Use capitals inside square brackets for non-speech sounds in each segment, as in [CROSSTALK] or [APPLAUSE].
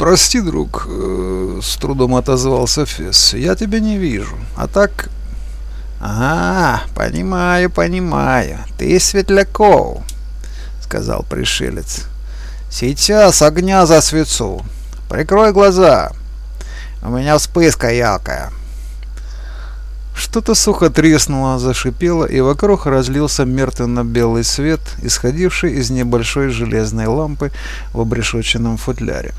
«Прости, друг», э, — с трудом отозвался Фесс, — «я тебя не вижу. А так...» «А, понимаю, понимаю. Ты Светляков», — сказал пришелец. «Сейчас огня засвечу. Прикрой глаза. У меня вспыска яркая». Что-то сухо треснуло, зашипело, и вокруг разлился мертвенно-белый свет, исходивший из небольшой железной лампы в обрешоченном футляре.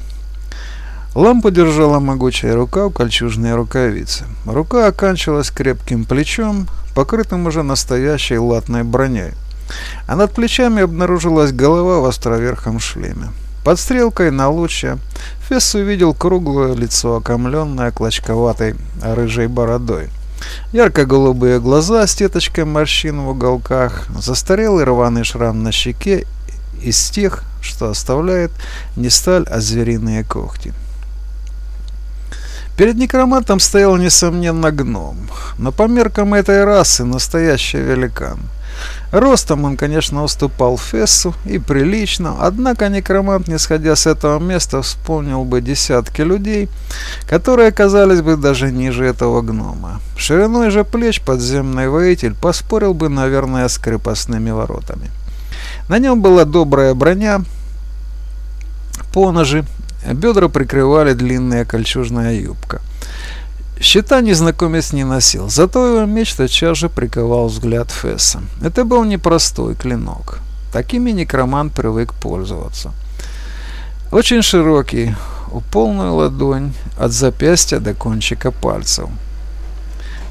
Лампу держала могучая рука в кольчужной рукавице. Рука оканчивалась крепким плечом, покрытым уже настоящей латной броней. А над плечами обнаружилась голова в островерхом шлеме. Под стрелкой на луче Фесс увидел круглое лицо, окомленное клочковатой рыжей бородой. Ярко-голубые глаза с теточкой морщин в уголках, застарелый рваный шрам на щеке из тех, что оставляет не сталь, а звериные когти. Перед некромантом стоял, несомненно, гном, но по меркам этой расы настоящий великан. Ростом он, конечно, уступал Фессу и прилично, однако некромант, не сходя с этого места, вспомнил бы десятки людей, которые оказались бы даже ниже этого гнома. Шириной же плеч подземный воитель поспорил бы, наверное, с крепостными воротами. На нем была добрая броня, поножи Бедра прикрывали длинная кольчужная юбка. Щита незнакомец не носил, зато его меч тотчас же приковал взгляд Фесса. Это был непростой клинок. Такими некромант привык пользоваться. Очень широкий, у полную ладонь от запястья до кончика пальцев.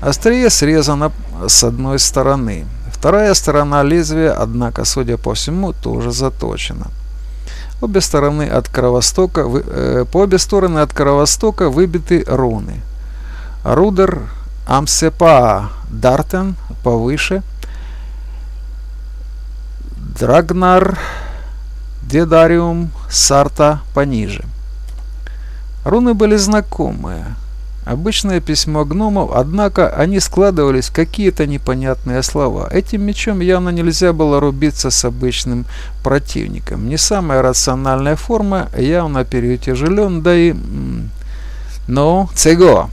Острие срезано с одной стороны. Вторая сторона лезвия, однако, судя по всему, тоже заточена. Обе стороны от кровостока, э, по обе стороны от кровостока выбиты руны. Рудер Амсепа Дартен повыше, Драгнар Дедариум Сарта пониже. Руны были знакомые. Обычное письмо гномов, однако они складывались в какие-то непонятные слова. Этим мечом явно нельзя было рубиться с обычным противником. Не самая рациональная форма, явно переутяжелен, да и... «Ну, цего!»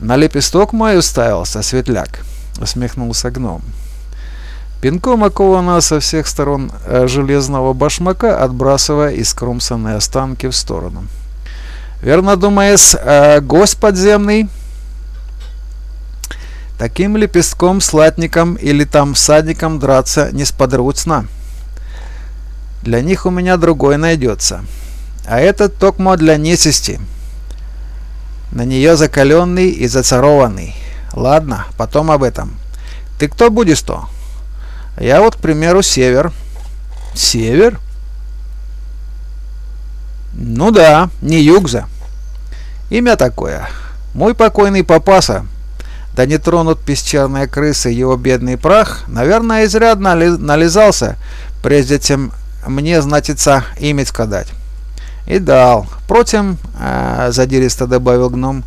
«На лепесток мой уставился, светляк!» — усмехнулся гном. Пинком окованного со всех сторон э, железного башмака, отбрасывая искромсанные останки в сторону. Верно думаешь, э, гость подземный? Таким лепестком, слатником или там всадником драться несподручно. Для них у меня другой найдется. А этот токмо для несести. На нее закаленный и зацарованный. Ладно, потом об этом. Ты кто будешь-то? Я вот, к примеру, север. Север? Ну да, не Югза. Имя такое. Мой покойный папаса. Да не тронут песчаные крысы его бедный прах, наверное, изрядно нализался, прежде чем мне, значится, имя сказать. И дал. Впрочем, э, задиристо добавил гном,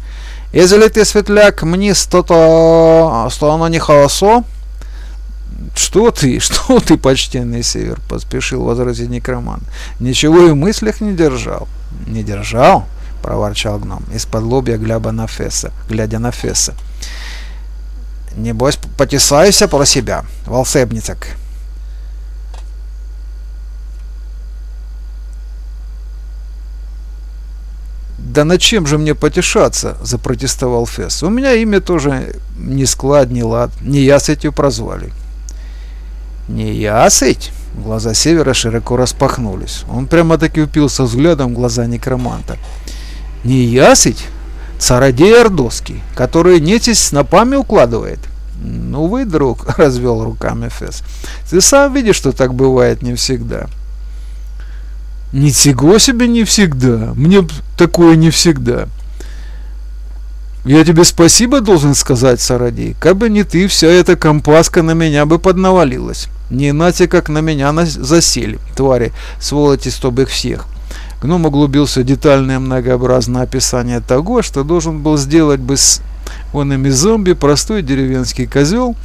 если ты, светляк, мне что-то, что оно не хорошо, «Что ты? [LAUGHS] Что ты, почтенный север?» — поспешил возразить некроман. «Ничего и в мыслях не держал». «Не держал?» — проворчал гном, из-под лобья глядя на Фесса. Глядя на Фесса. «Небось, потесайся про себя, волшебницак». «Да на чем же мне потешаться?» – запротестовал Фесс. «У меня имя тоже не склад, не лад, не я с этим прозвали». «Не ясыть?» Глаза Севера широко распахнулись. Он прямо-таки упился взглядом в глаза некроманта. «Не ясыть? Цародей Ордоский, который нетись снопами укладывает?» «Ну вы, друг», [LAUGHS] — развел руками Фес, — «ты сам видишь, что так бывает не всегда». «Ничего себе не всегда! Мне такое не всегда!» Я тебе спасибо должен сказать, Сарадей. Как бы не ты, вся эта компаска на меня бы поднавалилась. Не иначе, как на меня засели, твари, сволочи, чтобы их всех. Гном углубился в детальное многообразное описание того, что должен был сделать бы с онными зомби простой деревенский козел,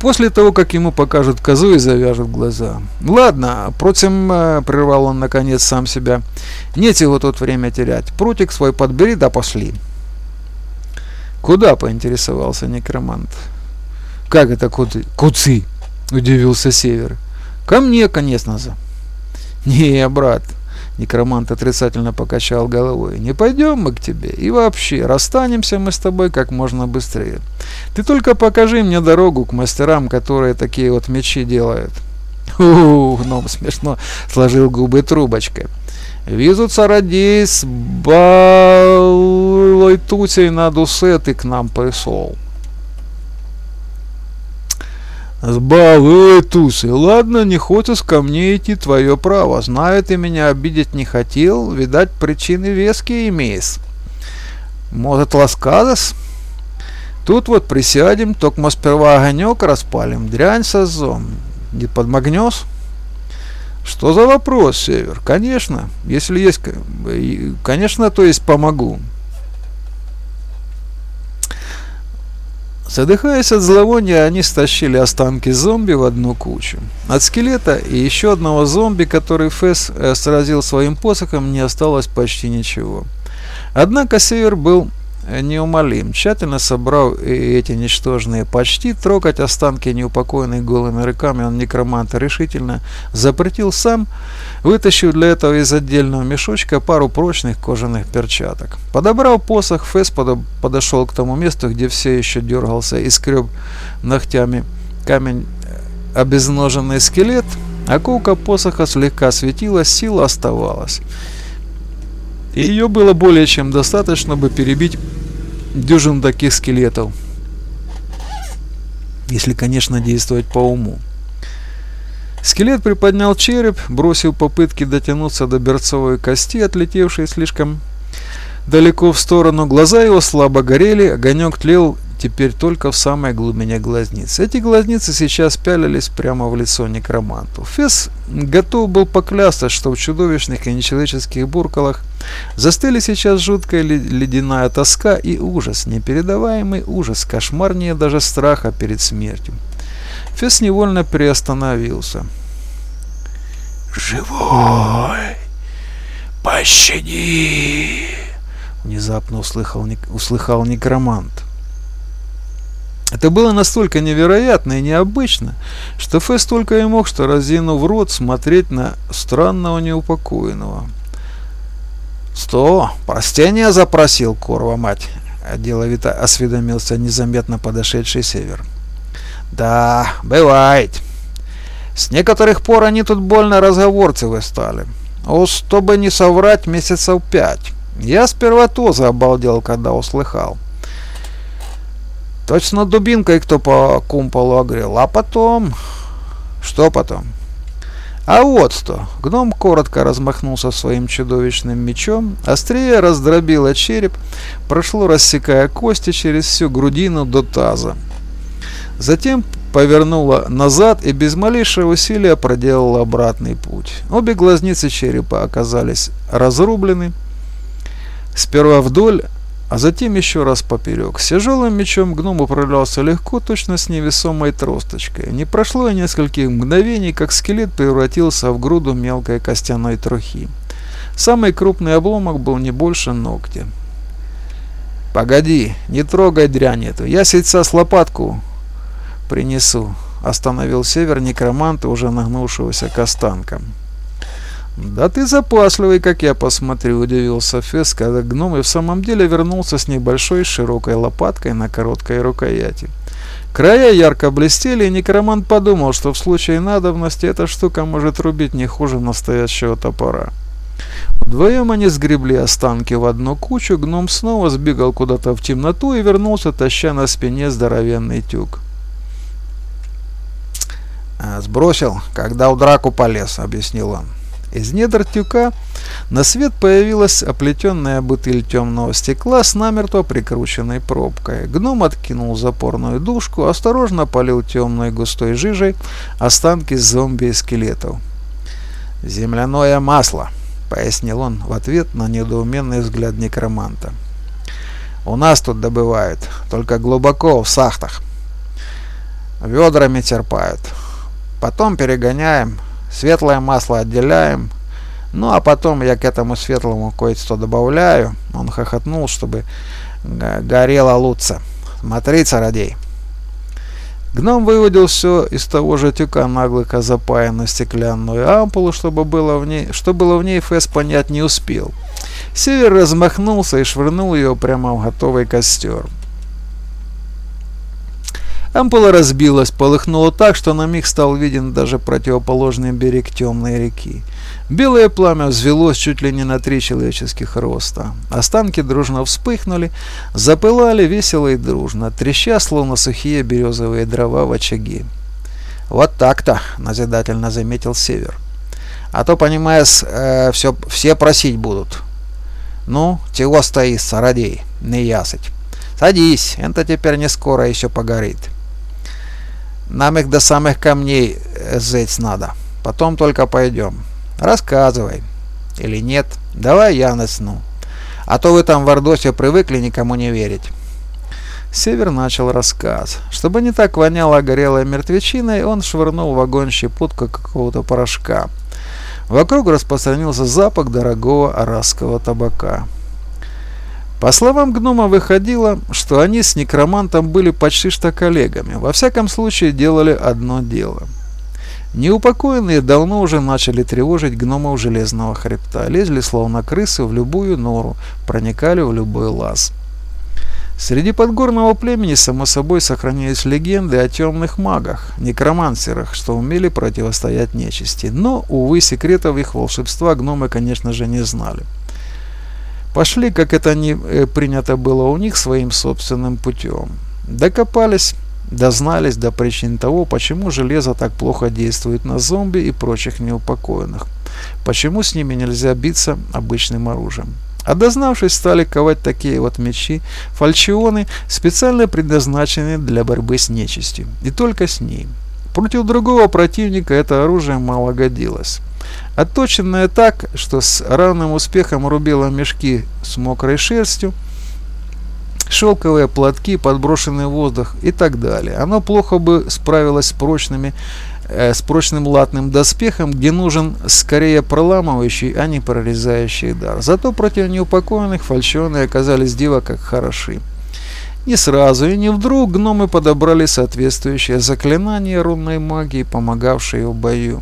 После того, как ему покажут козу и завяжут глаза. «Ладно, против...» э, — прервал он наконец сам себя. «Нет его тут время терять. Прутик свой подбери да пошли». «Куда?» — поинтересовался некромант. «Как это куцы?» «Куцы!» — удивился Север. «Ко мне, конечно же». «Не, брат», — некромант отрицательно покачал головой, — «не пойдем мы к тебе. И вообще, расстанемся мы с тобой как можно быстрее. Ты только покажи мне дорогу к мастерам, которые такие вот мечи делают». «У-у-у!» — гном смешно сложил губы трубочкой. Візуться раді з балойтуцей на дусе ты к нам пришел. С балойтуцей. Ладно, не хочешь ко мне идти, твое право. Знаю, ты меня обидеть не хотел. Видать, причины веские имеешь. Может, ласкадос? Тут вот присядем, только сперва огонек распалим, дрянь созом. Не подмагнешь? Что за вопрос, Север? Конечно, если есть... Конечно, то есть помогу. Задыхаясь от зловония, они стащили останки зомби в одну кучу. От скелета и еще одного зомби, который Фэс э, сразил своим посохом, не осталось почти ничего. Однако Север был неумолим. Тщательно собрал эти ничтожные почти, трогать останки неупокоенных голыми руками он некроманта решительно запретил сам, вытащил для этого из отдельного мешочка пару прочных кожаных перчаток. Подобрал посох, Фэс подошел к тому месту, где все еще дергался и скреб ногтями камень э, обезноженный скелет, а кулка посоха слегка светилась, сила оставалась. И ее было более чем достаточно, чтобы перебить дюжин таких скелетов. Если, конечно, действовать по уму. Скелет приподнял череп, бросил попытки дотянуться до берцовой кости, отлетевшей слишком далеко в сторону. Глаза его слабо горели, огонек тлел теперь только в самой глубине глазниц. Эти глазницы сейчас пялились прямо в лицо некроманту. Фес готов был поклясться, что в чудовищных и нечеловеческих буркалах застыли сейчас жуткая ледяная тоска и ужас, непередаваемый ужас, кошмарнее даже страха перед смертью. Фес невольно приостановился. «Живой! Пощади!» Внезапно услыхал, услыхал некромант. Это было настолько невероятно и необычно, что Фэс только и мог что разинув рот смотреть на странного неупокоенного. «Сто! Простения запросил, корва мать!» — деловито осведомился незаметно подошедший север. «Да, бывает. С некоторых пор они тут больно разговорцевы стали. Уж, чтобы не соврать, месяцев пять. Я сперва тоже обалдел, когда услыхал. Точно дубинкой кто по кумполу огрел. А потом... Что потом? А вот что. Гном коротко размахнулся своим чудовищным мечом, острее раздробило череп, прошло, рассекая кости через всю грудину до таза. Затем повернула назад и без малейшего усилия проделала обратный путь. Обе глазницы черепа оказались разрублены. Сперва вдоль, а затем еще раз поперек. С тяжелым мечом гном управлялся легко, точно с невесомой тросточкой. Не прошло и нескольких мгновений, как скелет превратился в груду мелкой костяной трухи. Самый крупный обломок был не больше ногтя. «Погоди, не трогай дрянь эту, я сейчас лопатку принесу», — остановил север некроманта, уже нагнувшегося к останкам. «Да ты запасливый, как я посмотрю», — удивился Фес, когда гном и в самом деле вернулся с небольшой широкой лопаткой на короткой рукояти. Края ярко блестели, и некромант подумал, что в случае надобности эта штука может рубить не хуже настоящего топора. Вдвоем они сгребли останки в одну кучу, гном снова сбегал куда-то в темноту и вернулся, таща на спине здоровенный тюк. «Сбросил, когда в драку полез», — объяснил он. Из недр тюка на свет появилась оплетенная бутыль темного стекла с намертво прикрученной пробкой. Гном откинул запорную дужку, осторожно полил темной густой жижей останки зомби и скелетов. «Земляное масло», — пояснил он в ответ на недоуменный взгляд некроманта. «У нас тут добывают, только глубоко в сахтах. ведрами терпают. Потом перегоняем, светлое масло отделяем, ну а потом я к этому светлому кое-что добавляю. Он хохотнул, чтобы горело лучше. Смотри, цародей. Гном выводил все из того же тюка наглыка запаян на стеклянную ампулу, чтобы было в ней, что было в ней Фэс понять не успел. Север размахнулся и швырнул ее прямо в готовый костер. Ампула разбилась, полыхнула так, что на миг стал виден даже противоположный берег темной реки. Белое пламя взвелось чуть ли не на три человеческих роста. Останки дружно вспыхнули, запылали весело и дружно, треща, словно сухие березовые дрова в очаге. «Вот так-то», — назидательно заметил Север. «А то, понимаешь, э, все, все просить будут». «Ну, чего стоишь, сородей, не ясыть. Садись, это теперь не скоро еще погорит». Нам их до самых камней зеть надо. Потом только пойдем. Рассказывай. Или нет? Давай я начну. А то вы там в Ордосе привыкли никому не верить. Север начал рассказ. Чтобы не так воняло горелой мертвечиной, он швырнул в огонь щепотку какого-то порошка. Вокруг распространился запах дорогого арасского табака. По словам гнома выходило, что они с некромантом были почти что коллегами, во всяком случае делали одно дело. Неупокоенные давно уже начали тревожить гномов Железного Хребта, лезли словно крысы в любую нору, проникали в любой лаз. Среди подгорного племени, само собой, сохранились легенды о темных магах, некромансерах, что умели противостоять нечисти, но, увы, секретов их волшебства гномы, конечно же, не знали. Пошли, как это не э, принято было у них, своим собственным путем. Докопались, дознались до причин того, почему железо так плохо действует на зомби и прочих неупокоенных. Почему с ними нельзя биться обычным оружием. А дознавшись, стали ковать такие вот мечи, фальчионы, специально предназначенные для борьбы с нечистью. И только с ней. Против другого противника это оружие мало годилось. Отточенное так, что с равным успехом рубило мешки с мокрой шерстью, шелковые платки, подброшенный воздух и так далее. Оно плохо бы справилось с прочными э, с прочным латным доспехом, где нужен скорее проламывающий, а не прорезающий дар. Зато против неупокоенных фальшионные оказались диво как хороши. Не сразу и не вдруг гномы подобрали соответствующее заклинание рунной магии, помогавшее в бою.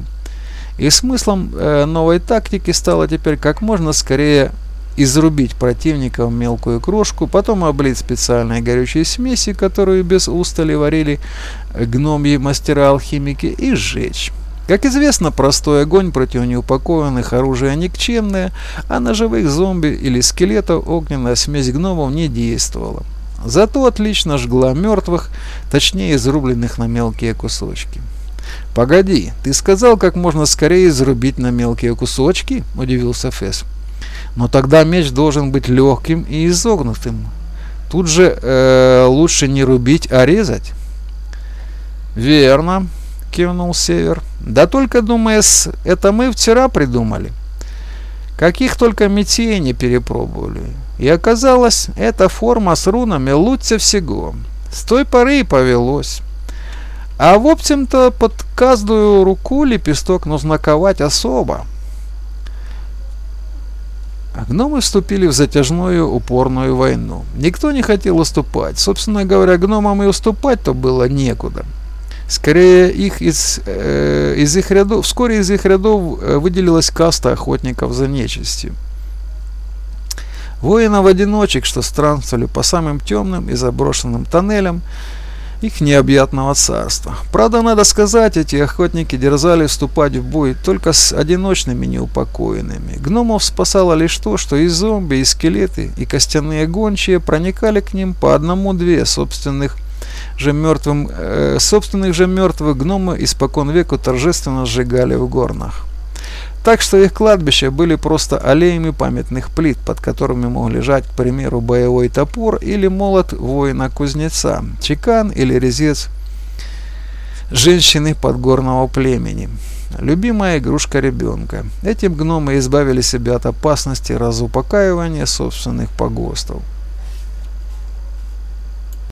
И смыслом э, новой тактики стало теперь как можно скорее изрубить противника в мелкую крошку, потом облить специальной горючей смеси, которую без устали варили гномьи мастера-алхимики, и сжечь. Как известно, простой огонь против неупакованных оружия никчемное, а на живых зомби или скелетов огненная смесь гномов не действовала. Зато отлично жгла мертвых, точнее изрубленных на мелкие кусочки. «Погоди, ты сказал, как можно скорее изрубить на мелкие кусочки?» – удивился Фесс. «Но тогда меч должен быть легким и изогнутым. Тут же э, лучше не рубить, а резать». «Верно», – кивнул Север. «Да только, думаешь, это мы вчера придумали. Каких только метей не перепробовали. И оказалось, эта форма с рунами лучше всего. С той поры и повелось». А в общем-то под каждую руку лепесток нужно ковать особо. Гномы вступили в затяжную упорную войну. Никто не хотел уступать. Собственно говоря, гномам и уступать-то было некуда. Скорее, их из, э, из их рядов, вскоре из их рядов э, выделилась каста охотников за нечистью. Воинов-одиночек, что странствовали по самым темным и заброшенным тоннелям, их необъятного царства. Правда, надо сказать, эти охотники дерзали вступать в бой только с одиночными неупокоенными. Гномов спасало лишь то, что и зомби, и скелеты, и костяные гончие проникали к ним по одному-две собственных же мертвым, э, собственных же мертвых гномы испокон веку торжественно сжигали в горнах. Так что их кладбища были просто аллеями памятных плит, под которыми мог лежать, к примеру, боевой топор или молот воина-кузнеца, чекан или резец женщины подгорного племени. Любимая игрушка ребенка. Этим гномы избавили себя от опасности разупокаивания собственных погостов.